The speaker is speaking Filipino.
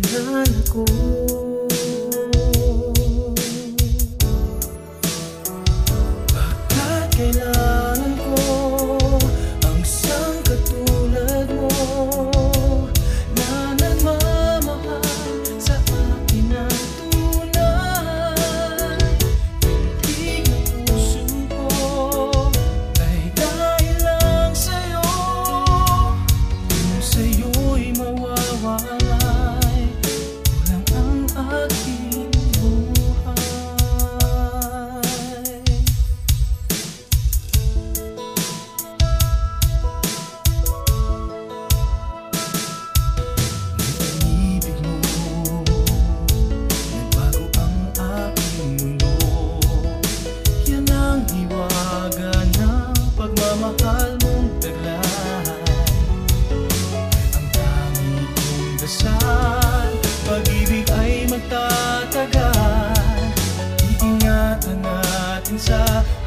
kilala ko. messenger